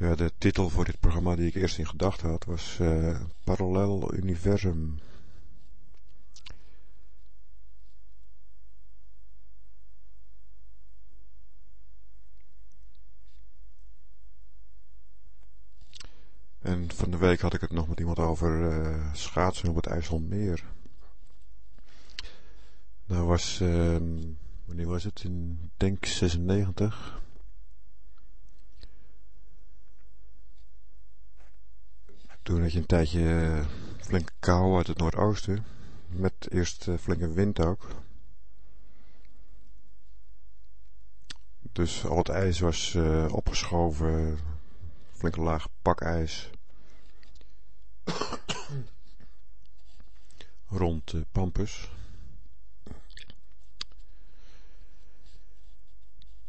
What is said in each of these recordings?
Ja, de titel voor dit programma die ik eerst in gedachten had was uh, Parallel Universum. En van de week had ik het nog met iemand over uh, schaatsen op het IJsselmeer. Nou was, uh, wanneer was het? In, denk 96. Toen had je een tijdje uh, flinke kou uit het noordoosten. Met eerst uh, flinke wind ook. Dus al het ijs was uh, opgeschoven. Flinke laag pakijs. Rond Pampus.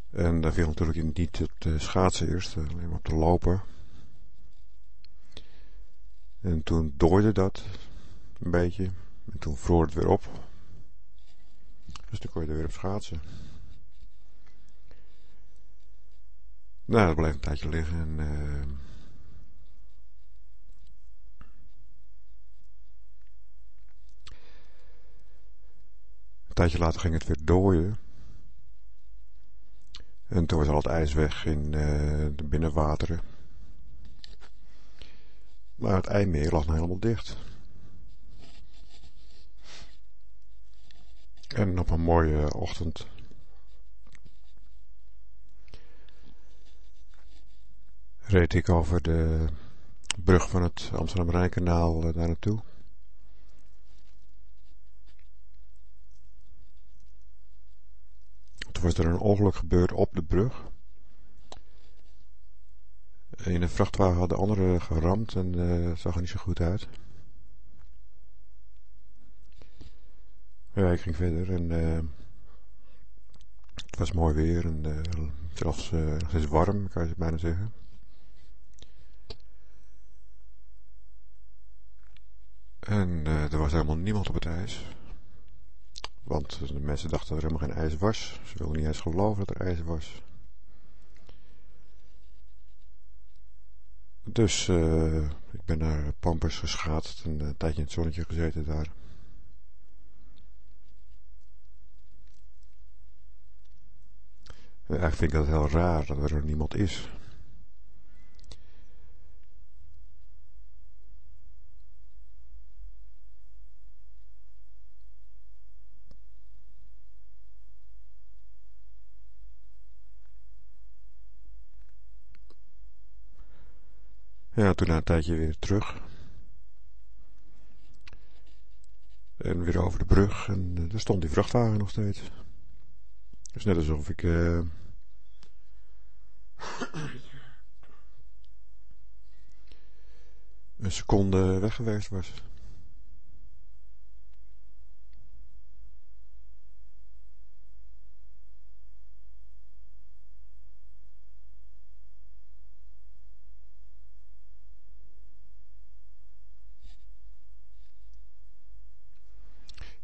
En daar viel natuurlijk niet de schaatsen eerst, alleen maar op de lopen. En toen dooide dat een beetje. En toen vroor het weer op. Dus toen kon je er weer op schaatsen. Nou, dat bleef een tijdje liggen en... Uh, een tijdje later ging het weer dooien. En toen was al het ijs weg in uh, de binnenwateren. Maar het IJmeer lag nog helemaal dicht. En op een mooie ochtend reed ik over de brug van het Amsterdam-Rijnkanaal daar naartoe. Toen was er een ongeluk gebeurd op de brug. In een vrachtwagen had de andere geramd en uh, zag er niet zo goed uit. Ja, ik ging verder en het was mooi weer en zelfs nog steeds warm, kan je bijna zeggen. En er was helemaal niemand op het ijs. Want de mensen dachten dat er helemaal geen ijs was. Ze wilden niet eens geloven dat er ijs was. Dus uh, ik ben naar Pampers geschaatst en een tijdje in het zonnetje gezeten daar. eigenlijk vind ik dat heel raar dat er niemand is. Ja, toen na een tijdje weer terug. En weer over de brug. En uh, daar stond die vrachtwagen nog steeds. Dus net alsof ik... Uh, een seconde weg geweest was.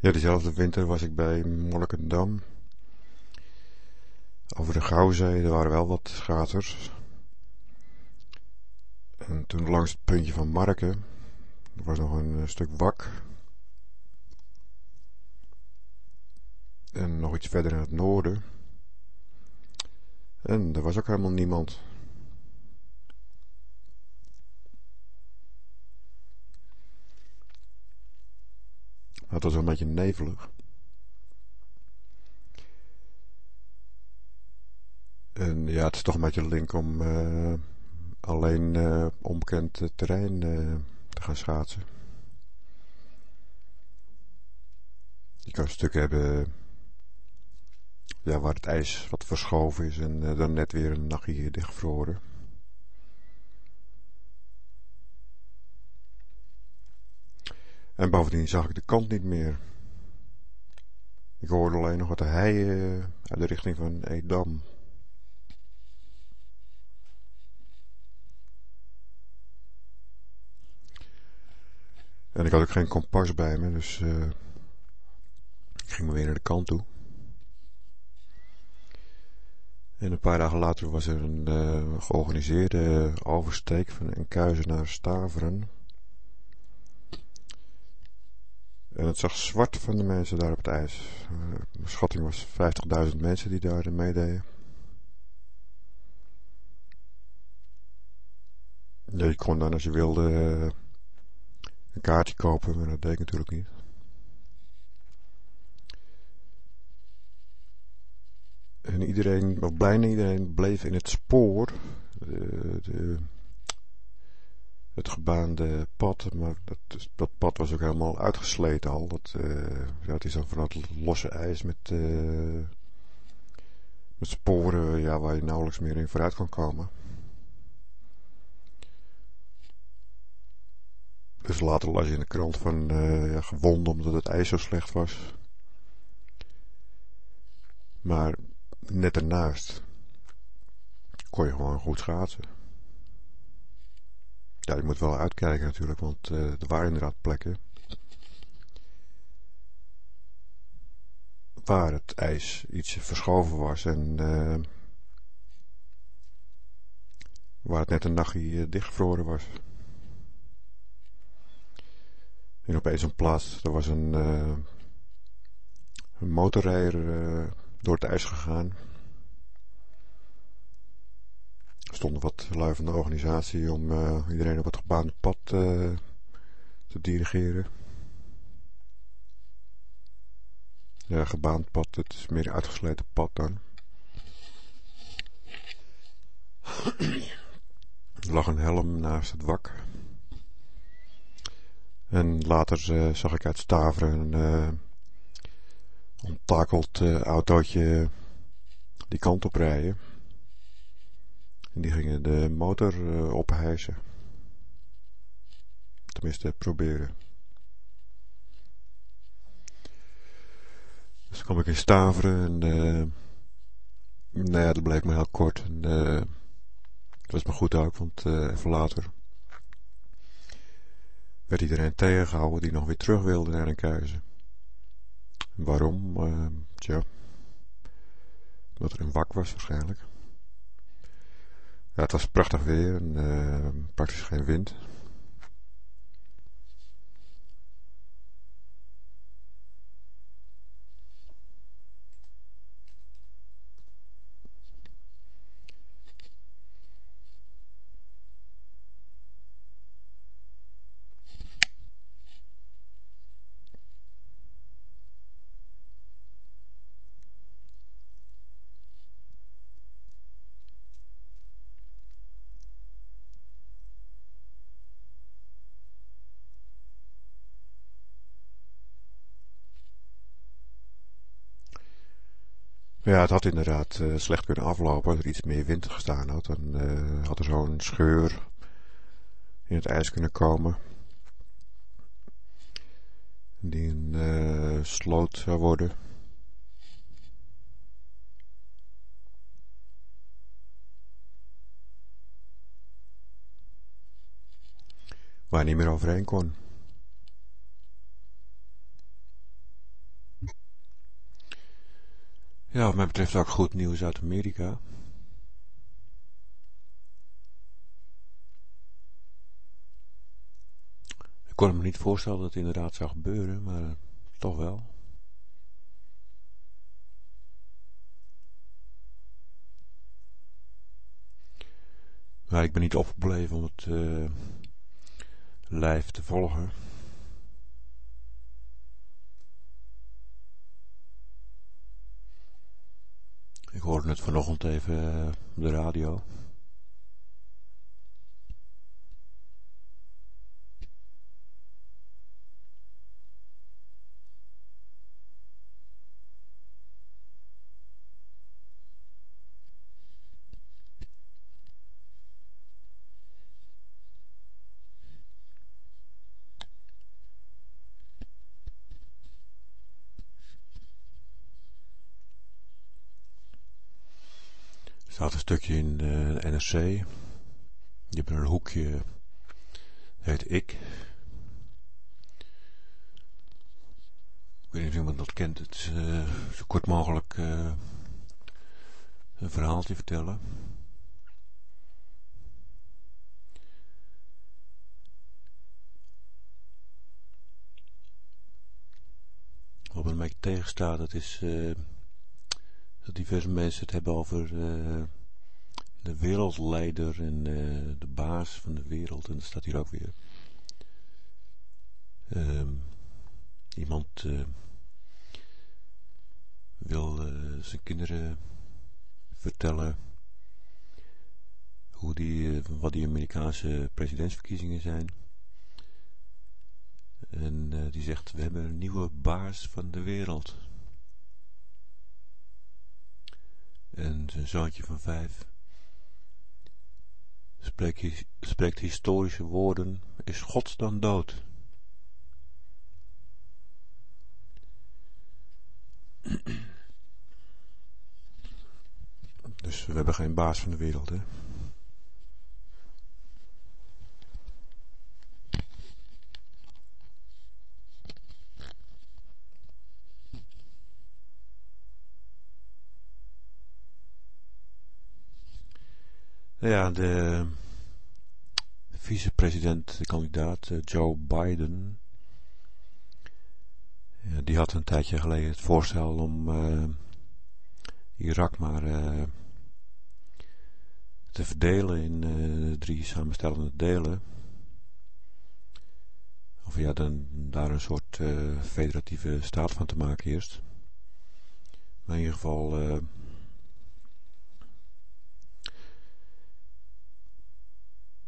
Ja, diezelfde winter was ik bij Monnikendam. Over de Gouwzee, er waren wel wat schaters. En toen langs het puntje van Marken, er was nog een, een stuk wak. En nog iets verder in het noorden. En er was ook helemaal niemand. Het was een beetje nevelig. En ja, het is toch een beetje link om uh, alleen uh, onbekend terrein uh, te gaan schaatsen. Je kan stukken hebben ja, waar het ijs wat verschoven is en dan net weer een nachtje dichtgevroren. En bovendien zag ik de kant niet meer. Ik hoorde alleen nog wat de hei uit de richting van Edam. En ik had ook geen kompas bij me, dus uh, ik ging weer naar de kant toe. En een paar dagen later was er een uh, georganiseerde oversteek van Enkhuizen naar Staveren. En het zag zwart van de mensen daar op het ijs. De schatting was 50.000 mensen die daar meededen. Ja, je kon dan als je wilde uh, een kaartje kopen, maar dat deed natuurlijk niet. En iedereen, of bijna iedereen, bleef in het spoor. De, het gebaande pad, maar dat, dat pad was ook helemaal uitgesleten al. Dat, uh, ja, het is dan van het losse ijs met, uh, met sporen ja, waar je nauwelijks meer in vooruit kan komen. Dus later las je in de krant van uh, ja, gewonden omdat het ijs zo slecht was. Maar net ernaast kon je gewoon goed schaatsen. Ja, je moet wel uitkijken natuurlijk, want uh, er waren inderdaad plekken waar het ijs iets verschoven was en uh, waar het net een nachtje uh, dichtgevroren was. En opeens een plaats, er was een, een motorrijder door het ijs gegaan. Stonden wat lui van de organisatie om uh, iedereen op het gebaande pad uh, te dirigeren. Ja, gebaand pad, het is meer uitgesleten pad dan. er lag een helm naast het wak. En later uh, zag ik uit Staveren een onttakeld autootje die kant op rijden. En die gingen de motor uh. Tenminste, proberen. Dus kwam ik in Staveren en uh, nou ja, dat bleek me heel kort. En, uh, dat was me goed ook, want even later werd iedereen tegengehouden die nog weer terug wilde naar een keizer. Waarom? tja, omdat er een wak was waarschijnlijk. Het was prachtig weer en uh, praktisch geen wind. Ja, het had inderdaad uh, slecht kunnen aflopen. Als er iets meer wind gestaan had, dan uh, had er zo'n scheur in het ijs kunnen komen. Die een uh, sloot zou worden. Waar niet meer overheen kon. Ja, wat mij betreft ook goed nieuws uit Amerika. Ik kon me niet voorstellen dat het inderdaad zou gebeuren, maar uh, toch wel. Maar ik ben niet opgebleven om het uh, live te volgen. Ik hoorde het vanochtend even eh, op de radio. staat een stukje in de NRC. Je hebt een hoekje, heet Ik. Ik weet niet of iemand dat kent. Het uh, zo kort mogelijk uh, een verhaaltje vertellen. Wat me beetje tegenstaat, dat is uh, dat diverse mensen het hebben over de wereldleider en uh, de baas van de wereld. En dat staat hier ook weer. Ehm, iemand wil zijn kinderen vertellen hoe die, wat die Amerikaanse presidentsverkiezingen zijn. En die zegt, we hebben een nieuwe baas van de wereld. En zijn zoontje van vijf spreekt, historische woorden, is God dan dood? Dus we hebben geen baas van de wereld, hè? Ja, de vicepresident, de kandidaat eh, Joe Biden, die had een tijdje geleden het voorstel om uh, Irak maar uh, te verdelen in drie samenstellende delen. Of ja, dan, daar een soort federatieve staat van te maken eerst. Maar in ieder geval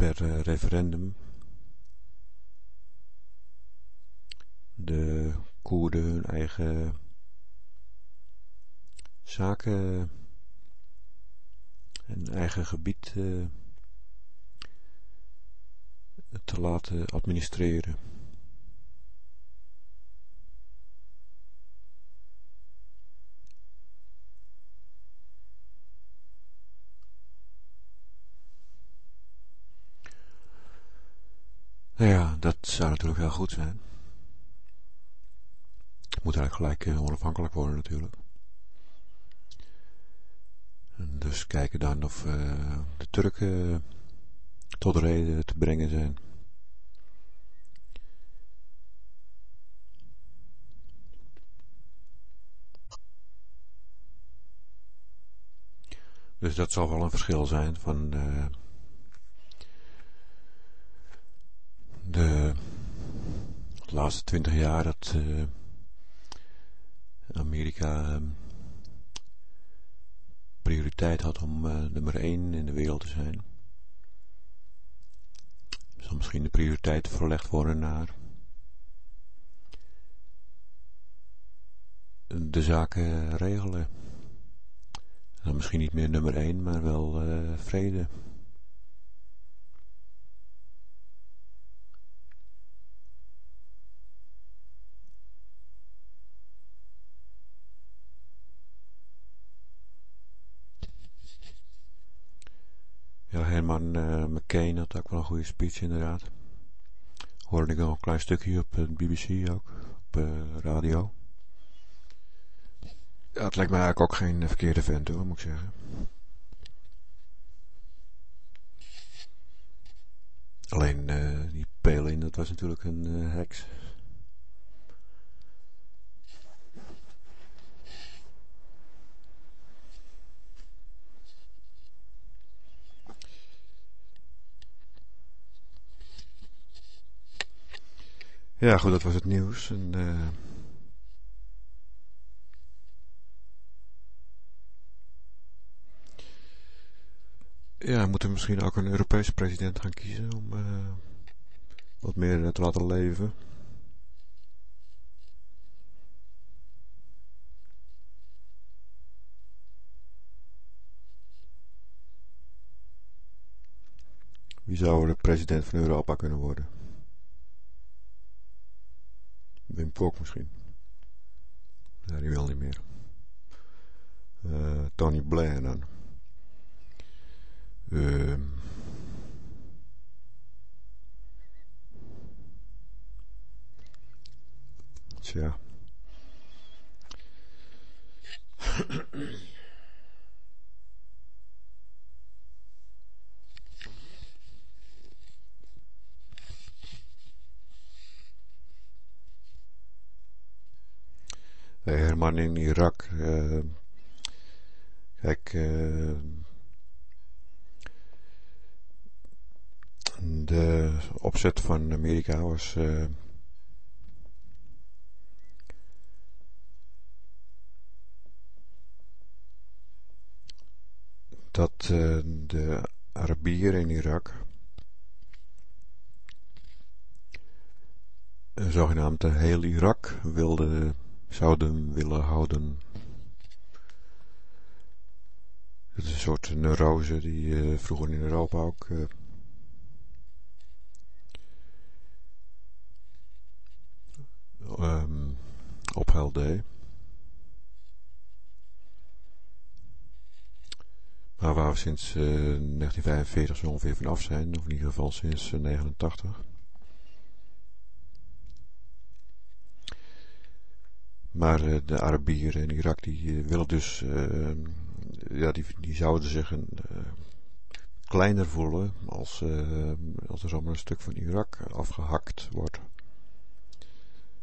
per uh, referendum de Koerden hun eigen zaken en eigen gebied uh, te laten administreren. Nou ja, dat zou natuurlijk heel goed zijn. Moet eigenlijk gelijk uh, onafhankelijk worden natuurlijk. En dus kijken dan of uh, de Turken tot reden te brengen zijn. Dus dat zal wel een verschil zijn van... Uh, de laatste twintig jaar dat uh, Amerika uh, prioriteit had om uh, nummer 1 in de wereld te zijn. Zal misschien de prioriteit verlegd worden naar de zaken regelen. Dan misschien niet meer nummer 1, maar wel vrede. Ja, Herman uh, McCain had ook wel een goede speech inderdaad. Hoorde ik al een klein stukje op de BBC ook, op uh, radio. Ja, het lijkt mij eigenlijk ook geen verkeerde vent hoor, moet ik zeggen. Alleen die Pelin, dat was natuurlijk een heks. Ja, goed, dat was het nieuws. En, uh... Ja, we moeten misschien ook een Europese president gaan kiezen om uh, wat meer te laten leven. Wie zou de president van Europa kunnen worden? Wim Kok misschien. Ja, die wil niet meer. Uh, Tony Blair dan. Uh, tja. Herman in Irak. kijk, de opzet van Amerika was dat de Arabieren in Irak zogenaamd heel Irak wilden, zouden willen houden. Het is een soort neurose die uh, vroeger in Europa ook uh, um. Maar waar we sinds uh, 1945 zo ongeveer vanaf zijn, of in ieder geval sinds 1989. Maar uh, de Arabieren in Irak die uh, willen dus, uh, ja, die, die zouden zich kleiner voelen als, als er zomaar een stuk van Irak afgehakt wordt.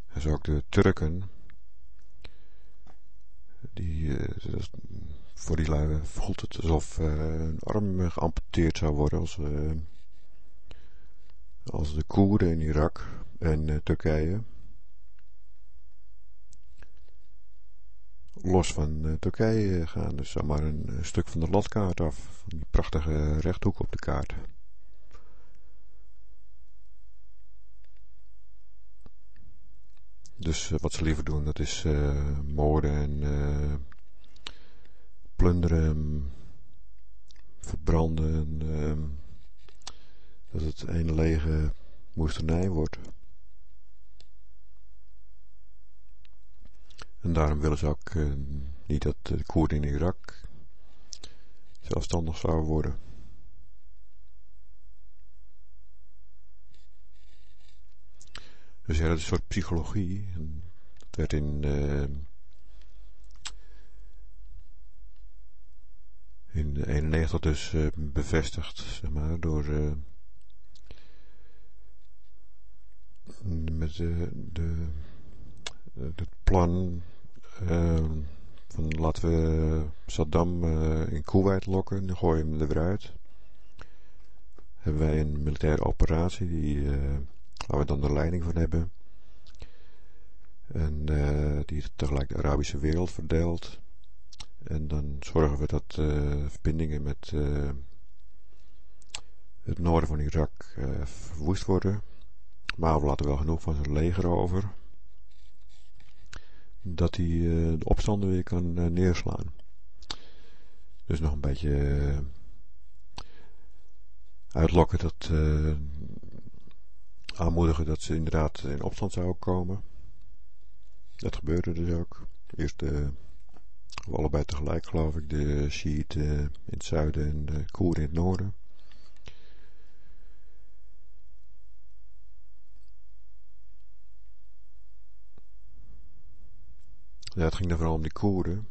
En zo ook de Turken, die, voor die lui voelt het alsof een arm geamputeerd zou worden als, als de Koerden in Irak en Turkije los van uh, Turkije gaan. Dus zomaar een, een, stuk van de landkaart af. Van die prachtige rechthoek op de kaart. Dus uh, wat ze liever doen, dat is uh, moorden en plunderen, verbranden. En, dat het een lege moestenij wordt. En daarom willen ze ook uh, niet dat de Koerden in Irak zelfstandig zouden worden. Dus ja, dat is een soort psychologie. En dat werd in, uh, in 91 dus uh, bevestigd, zeg maar, door uh, met de, de, het plan Ehm, van laten we Saddam uh, in Kuwait lokken, dan gooien we hem er weer uit. Hebben wij een militaire operatie die, uh, waar we dan de leiding van hebben. En die tegelijk de Arabische wereld verdeelt. En dan zorgen we dat verbindingen met het noorden van Irak verwoest worden. Maar we laten wel genoeg van zijn leger over dat hij uh, de opstanden weer kan uh, neerslaan. Dus nog een beetje uh, uitlokken dat aanmoedigen dat ze inderdaad in opstand zouden komen. Dat gebeurde dus ook. Eerst allebei tegelijk geloof ik, de Shiiten in het zuiden en de Koeren in het noorden. Ja, het ging dan vooral om die Koerden.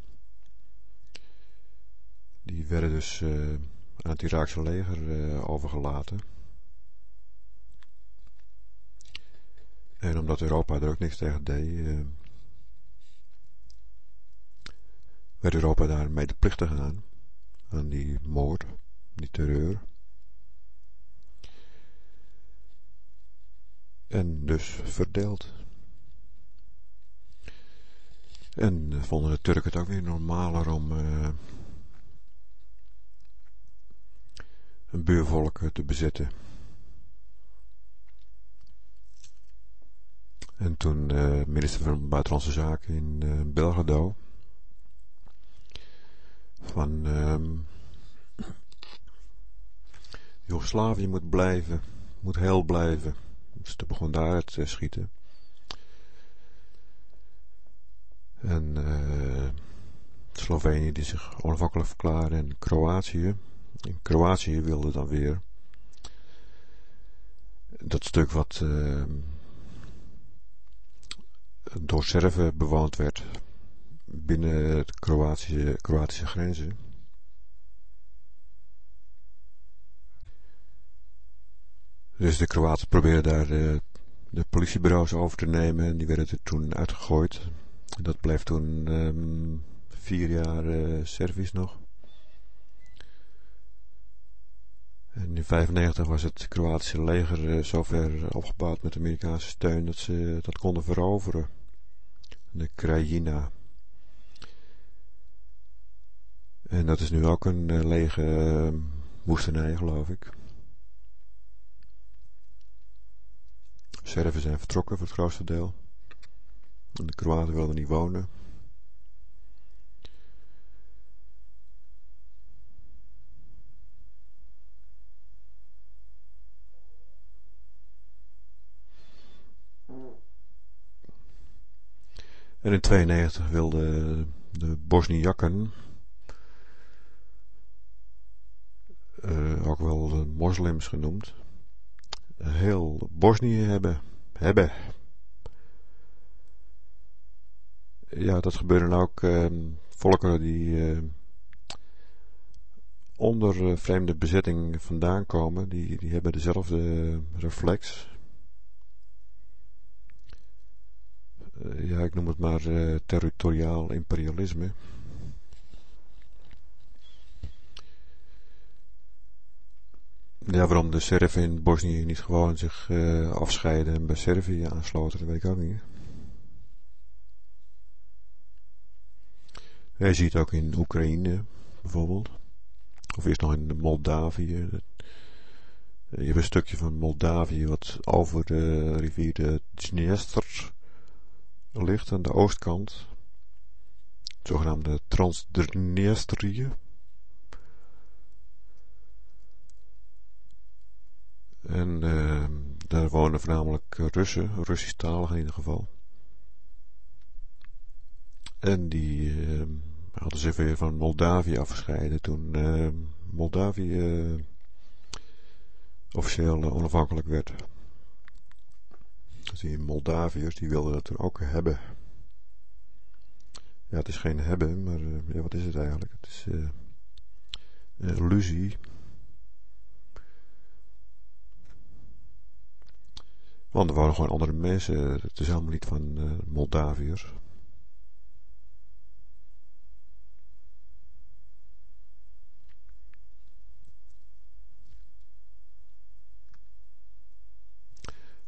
Die werden dus aan het Iraakse leger uh, overgelaten. En omdat Europa er ook niks tegen deed, uh, werd Europa daar medeplichtig aan. Aan die moord, die terreur. En dus verdeeld. En uh, vonden de Turken het ook weer normaler om uh, een buurvolk te bezetten. En toen uh, minister van Buitenlandse Zaken in uh, Belgrado van um, Joegoslavië moet blijven, moet heel blijven. Dus toen begon daar te schieten. En uh, Slovenië die zich onafhankelijk verklaarde en Kroatië. Kroatië wilde dan weer dat stuk wat uh, door Serven bewoond werd binnen de Kroatische, Kroatische grenzen. Dus de Kroaten probeerden daar de, de politiebureaus over te nemen en die werden er toen uitgegooid Dat bleef toen um, vier jaar uh, Servisch nog. En in 1995 was het Kroatische leger uh, zover opgebouwd met Amerikaanse steun dat ze dat konden veroveren. De Krajina. En dat is nu ook een uh, lege woestenij, geloof ik. Serven zijn vertrokken voor het grootste deel. En de Kroaten wilden niet wonen. En in 92 wilden de Bosniakken, uh, ook wel de moslims genoemd, heel Bosnië hebben. Hebben. Ja, dat gebeuren ook uh, volkeren die uh, onder vreemde bezetting vandaan komen. Die, die hebben dezelfde reflex. ja, ik noem het maar territoriaal imperialisme. Ja, waarom de Serven in Bosnië niet gewoon zich afscheiden en bij Servië aansloten, dat weet ik ook niet. Je ziet ook in Oekraïne bijvoorbeeld. Of eerst nog in Moldavië. Je hebt een stukje van Moldavië wat over de rivier de Dniester ligt aan de oostkant. Het zogenaamde Transdniestrië. En uh, daar wonen voornamelijk Russen, Russisch-taligen in ieder geval. En die uh, hadden zich weer van Moldavië afgescheiden toen uh, Moldavië officieel onafhankelijk werd. Dus die Moldaviërs die wilden dat toen ook hebben. Ja, het is geen hebben, maar ja, wat is het eigenlijk? Het is illusie. Want er waren gewoon andere mensen. Het is helemaal niet van Moldaviërs.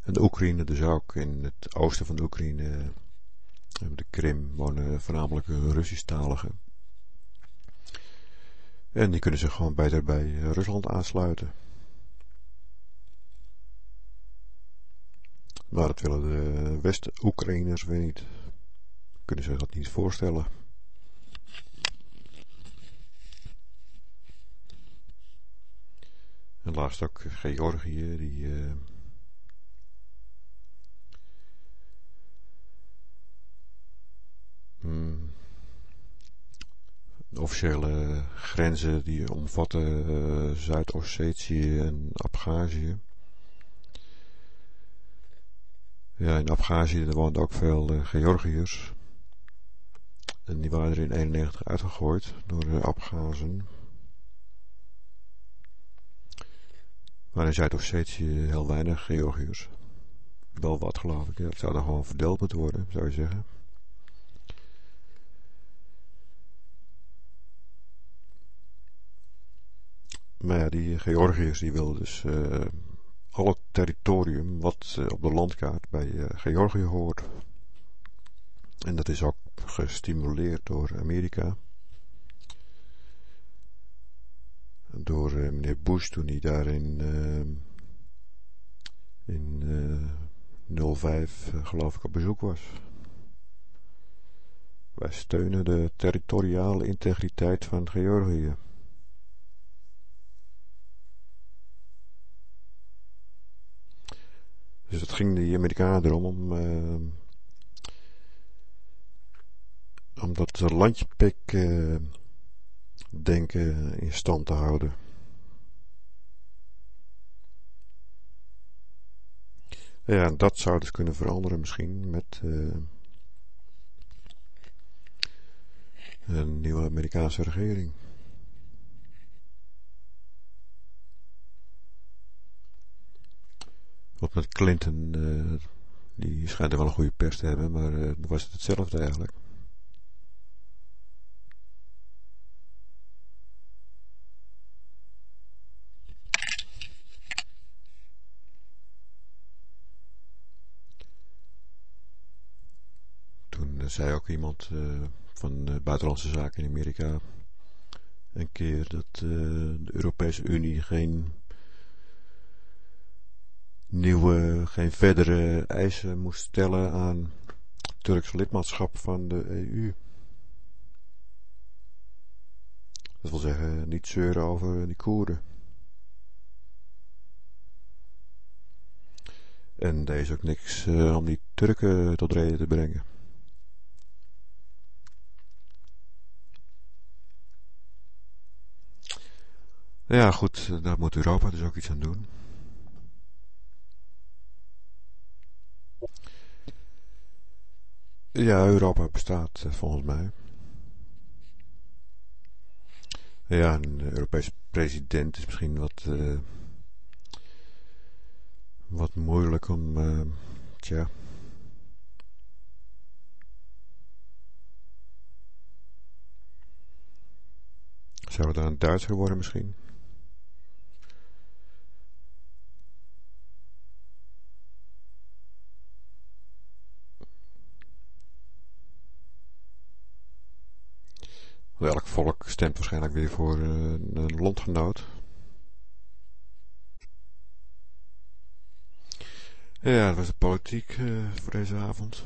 En de Oekraïne dus ook. In het oosten van de Oekraïne, de Krim, wonen voornamelijk Russisch-taligen. En die kunnen zich gewoon beter bij Rusland aansluiten. Maar dat willen de West-Oekraïners weer niet. Kunnen ze dat niet voorstellen. En laatst ook Georgië, die... Uh, de officiële grenzen die omvatten uh, Zuid-Ossetië en Abhazie. Ja, in Afghazië woonden ook veel uh, Georgiërs. En die waren er in 91 uitgegooid door de Abhazen. Maar in Zuid-Ossetië heel weinig Georgiërs. Wel wat geloof ik. Ja, het zou dan gewoon verdeeld moeten worden, zou je zeggen. Maar ja, die Georgiërs die wilden dus... Uh, al het territorium wat uh, op de landkaart bij uh, Georgië hoort. En dat is ook gestimuleerd door Amerika. Door meneer Bush toen hij daar in, in 05 geloof ik op bezoek was. Wij steunen de territoriale integriteit van Georgië. Dus het ging de Amerikanen erom om, uh, om dat landjepik uh, denken in stand te houden. Ja, dat zou dus kunnen veranderen misschien met uh, een nieuwe Amerikaanse regering. Wat met Clinton uh, Die schijnt er wel een goede pers te hebben, maar uh, was het hetzelfde eigenlijk. Toen zei ook iemand uh, van Buitenlandse Zaken in Amerika een keer dat de Europese Unie geen nieuwe, geen verdere eisen moest stellen aan Turks lidmaatschap van de EU. Dat wil zeggen, niet zeuren over die Koerden. En is ook niks uh, om die Turken tot reden te brengen. Ja, goed, daar moet Europa dus ook iets aan doen. Ja, Europa bestaat eh, volgens mij. Ja, een Europese president is misschien wat, uh, wat moeilijk om, uh, tja. Zou het dan een Duitser worden misschien? Elk volk stemt waarschijnlijk weer voor eh, een landgenoot. Ja, dat was de politiek uh, voor deze avond.